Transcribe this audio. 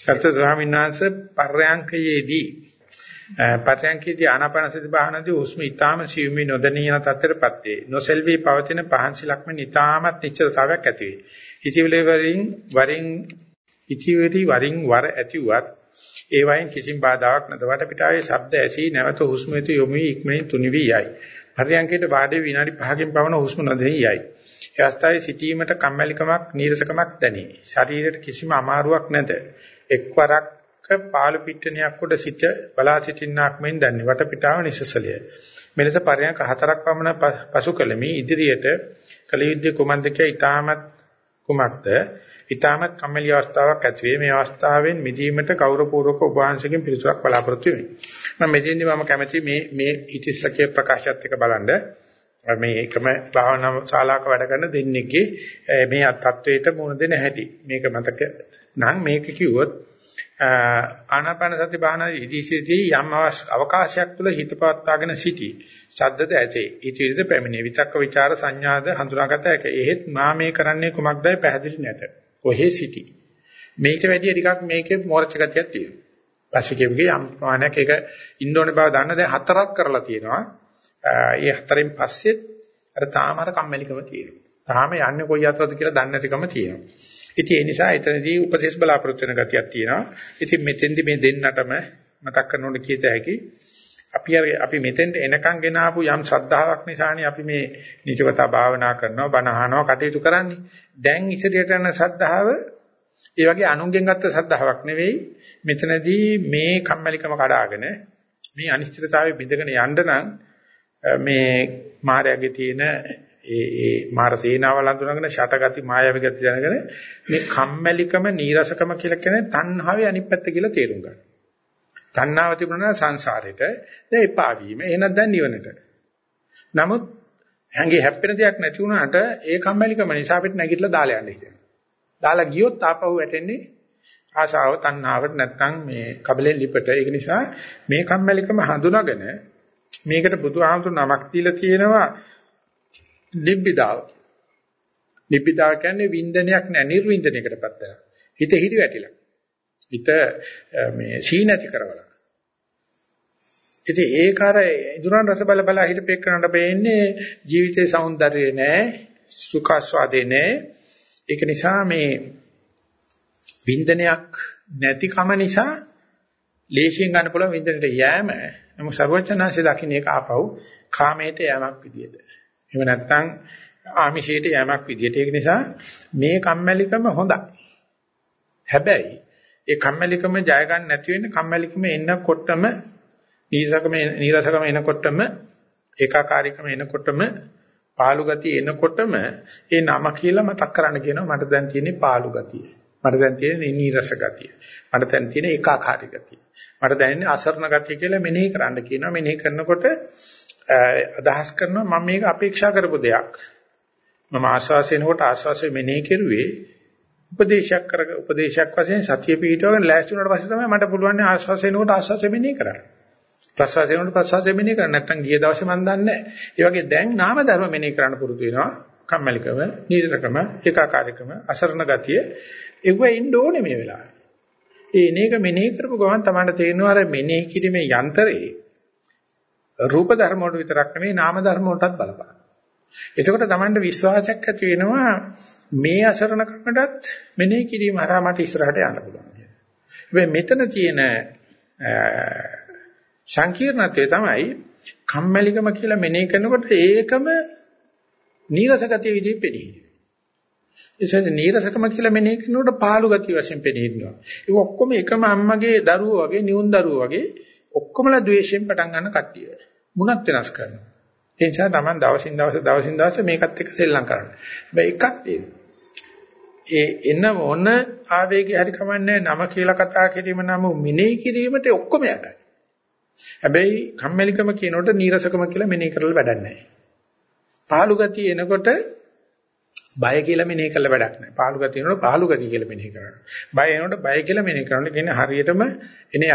සත්‍ය ස්වාමීන් වහන්සේ පර්යංකයේදී පර්යංකයේදී ආනාපානසති භාවනාවේ උස්ම ඊටාම සියුමි නොදැනියන තත්ත්වයටපත් වේ. නොසෙල්වි පවතින පහන්සි ලක්මන ඊටාමත් නිශ්චලතාවයක් ඇති වේ. ඉතිවිලේ වරින් වරින් ඉතිවිලි වරින් වර ඇතිවත් ඒ වයින් කිසිම බාධාවක් නැත. වටපිටාවේ ශබ්ද ඇසී නැවත හුස්ම වෙත යොමු ඉක්මනින් තුනිවි යයි. පර්යංකයට වාඩි විනාඩි 5කින් පවන හුස්ම නොදෙනී යයි. ඒ අවස්ථාවේ සිටීමට කම්මැලිකමක් නීරසකමක් දැනේ. ශරීරයට කිසිම අමාරුවක් නැත. එක්වරක් පාළු පිටණයක් උඩ සිට බලා සිටින්නාක් මෙන් දැන්නේ වටපිටාව නිසසලිය. මෙලෙස පරයන්ක හතරක් පමණ පසු කළමි ඉදිරියට කල යුද්ධ කුමන්ද කිය ඊටමත් කුමක්ද ඊටමත් කම්මැලි අවස්ථාවක් ඇති වේ මේ අවස්ථාවෙන් මිදීමට කෞරවපූර්වක උපවාසයෙන් පිළිසුවක් බලාපොරොත්තු වෙමි. මම මෙතෙන්දි මම කැමති මේ මේ ඉතිස්සකේ ප්‍රකාශයත් එක බලන්න මේ එකම භාවනා ශාලාවක වැඩ කරන දෙන්නෙක්ගේ මේ තත්වයට මුහුණ දෙන හැටි. මේක මතක නම් මේක කිව්වොත් ආනාපාන සති භාවනාවේ ඉදිසිදී යම් අවකාශයක් තුළ හිත පවත්වාගෙන සිටි. ශබ්දද ඇතේ. ඊටිවිද පැමිණේ. විතක්ක ਵਿਚාර සංඥාද හඳුනාගත හැක. එහෙත් මා මේ කරන්නේ කුමක්දයි පැහැදිලි නැත. කොහේ සිටි. මේකට වැඩිය ටිකක් මේකේ මෝරච ගතියක් තියෙනවා. පස්සේ කියුවේ යම් ප්‍රමාණයක් ඒක ඉන්න ඕනේ බව දන්න දැන් හතරක් කරලා තියෙනවා. ඒ හතරෙන් පස්සේ අර තාම අර කම්මැලිකම තියෙනවා. තාම යන්නේ කොයි අතරද කියලා දන්නේ නැතිකම තියෙනවා. ඉතින් ඒ නිසා එතනදී උපදේශ බලාපොරොත්තු වෙන ගතියක් තියෙනවා. ඉතින් මෙතෙන්දි මේ දෙන්නටම මතක් කරනකොට කීත හැකි අපි අපි මෙතෙන්ට එනකන් ගෙන ආපු යම් ශ්‍රද්ධාවක් නිසානේ අපි මේ නිජවතා භාවනා කරනවා බණ අහනවා කටයුතු කරන්නේ. දැන් ඉදිරියට යන ශ්‍රද්ධාව ඒ වගේ අනුන්ගෙන් ගත්ත ශ්‍රද්ධාවක් නෙවෙයි. මෙතනදී මේ කම්මැලිකම කඩාගෙන මේ අනිශ්චිතතාවය බිඳගෙන යන්න නම් මේ මායාවේ තියෙන ඒ ඒ මාර සේනාවල් අඳුනගෙන ෂටගති මායාවී ගති දැනගෙන මේ කම්මැලිකම නීරසකම කියලා කියන්නේ තණ්හාවේ අනිත් පැත්ත කියලා තේරුම් ගන්න. තණ්හාව තිබුණා සංසාරෙට දැන් එපා වීම එහෙනම් දැන් නිවනට. නමුත් හැංගේ හැප්පෙන දෙයක් නැති වුණාට ඒ කම්මැලිකම නිසා අපිට නැගිටලා දාලා යන්න හිතෙනවා. දාලා ගියොත් ආපහු වැටෙන්නේ ආශාව තණ්හාවට නැත්නම් මේ කබලෙන් ලිපට. ඒක නිසා මේ කම්මැලිකම හඳුනාගෙන මේකට බුදුහාමුදුරු නමක් දීලා තියෙනවා නිබ්බිදාව. නිබ්බිදාව කියන්නේ වින්දනයක් නෑ නිර්වින්දනයකටපත් වෙනවා. හිත හිරි වැටිලා. හිත මේ සීනති කරවලා. ඉතින් ඒක අර ඉදුරන් රස බල බල හිතපෙන්නට බෑන්නේ ජීවිතේ సౌందර්යය නෑ සුඛාස්වාදේ නෑ. ඒක නිසා මේ වින්දනයක් නැතිකම නිසා ලේසියෙන් ගන්න පුළුවන් වින්දනට යෑම නමුත් ਸਰවචනාංශය දකින්න ඒක ආපහු කාමයට යෑමක් විදියට. එහෙම නැත්නම් ආමිෂයට යෑමක් විදියට. ඒක නිසා මේ කම්මැලිකම හොඳයි. හැබැයි ඒ කම්මැලිකම ජය ගන්න නැති වෙන්නේ කම්මැලිකම එනකොටම නීරසකම නීරසකම එනකොටම ඒකාකාරීකම එනකොටම පාළු ගතිය එනකොටම ඒ නම කියලා මතක් කරන්න කියනවා මට දැන් තියෙන්නේ පාළු ගතිය. මට දැන් තියෙන්නේ නීරස ගතිය. මට දැන් තියෙන්නේ ඒකාකාරී ගතිය. මට දැනෙන්නේ අසරණ ගතිය කියලා මෙනෙහි කරන්න කියනවා. මෙනෙහි කරනකොට අදහස් කරනවා මම මේක අපේක්ෂා කරපු දෙයක්. මම ආස්වාසයෙන්කොට ආස්වාසය මෙනෙහි කෙරුවේ උපදේශයක් කර උපදේශයක් වශයෙන් සතිය පිහිටවගෙන ලෑස්ති වුණාට පස්සේ තමයි මට පුළුවන් ආස්වාසයෙන්කොට ආස්වාසය මෙනෙහි කරන්න. ප්‍රසවාසයෙන්කොට ප්‍රසවාසය මෙනෙහි කරන්න නැත්නම් ගිය දවසේ මම දන්නේ නැහැ. ඒ වගේ දැන් නාම ධර්ම මෙනෙහි කරන්න පුරුදු වෙනවා. කම්මැලිකම, නීරසකම, ඒකාකාරීකම, අසරණ ගතිය ඒව ඉන්න ඕනේ මේ වෙලාවේ. ඒ එනේක මෙනෙහි කරපු ගමන් තමයි තේරෙනවා අර මෙනෙහි කිරීමේ යන්ත්‍රේ රූප ධර්ම වලට විතරක් නෙමෙයි නාම ධර්ම වලටත් බලපාන. එතකොට Tamanට විශ්වාසයක් ඇති වෙනවා මේ අසරණකමටත් මෙනෙහි කිරීම හරහා මට ඉස්සරහට යන්න පුළුවන් කියලා. හැබැයි මෙතන තියෙන සංකීර්ණත්වය තමයි කම්මැලිකම කියලා මෙනෙහි කරනකොට ඒකම නීරස ගතිය විදිහට පෙනී. ඒසෙන් නීරසකම කියලා මෙනෙහි කරනකොට පාළු ගතිය වශයෙන් පෙනී ඉන්නවා. ඒක ඔක්කොම එකම අම්මගේ දරුවෝ වගේ නියුන් දරුවෝ වගේ ඔක්කොමලා ද්වේෂයෙන් පටන් ගන්න කට්ටිය. මුණත් වෙනස් කරනවා. ඒ නිසා Taman දවසින් දවස දවසින් දවස මේකත් එක්ක සෙල්ලම් කරන්න. හැබැයි එකක් තියෙනවා. ඒ එන මොන ආවේගය හරි කමන්නේ නම කියලා කතා කිරීම නම මෙනෙහි කිරීමට ඔක්කොම යටයි. හැබැයි කම්මැලිකම කියනකොට නීරසකම කියලා මෙනෙහි කරලා වැඩක් නැහැ. පාළු ගතිය එනකොට බය කියලා මෙනෙහි කළ වැඩක් නැහැ. පාළු ගතිය එනකොට පාළු ගතිය කියලා මෙනෙහි කරනවා. බය එනකොට බය කියලා මෙනෙහි කරනවා. කියන්නේ හරියටම එනේ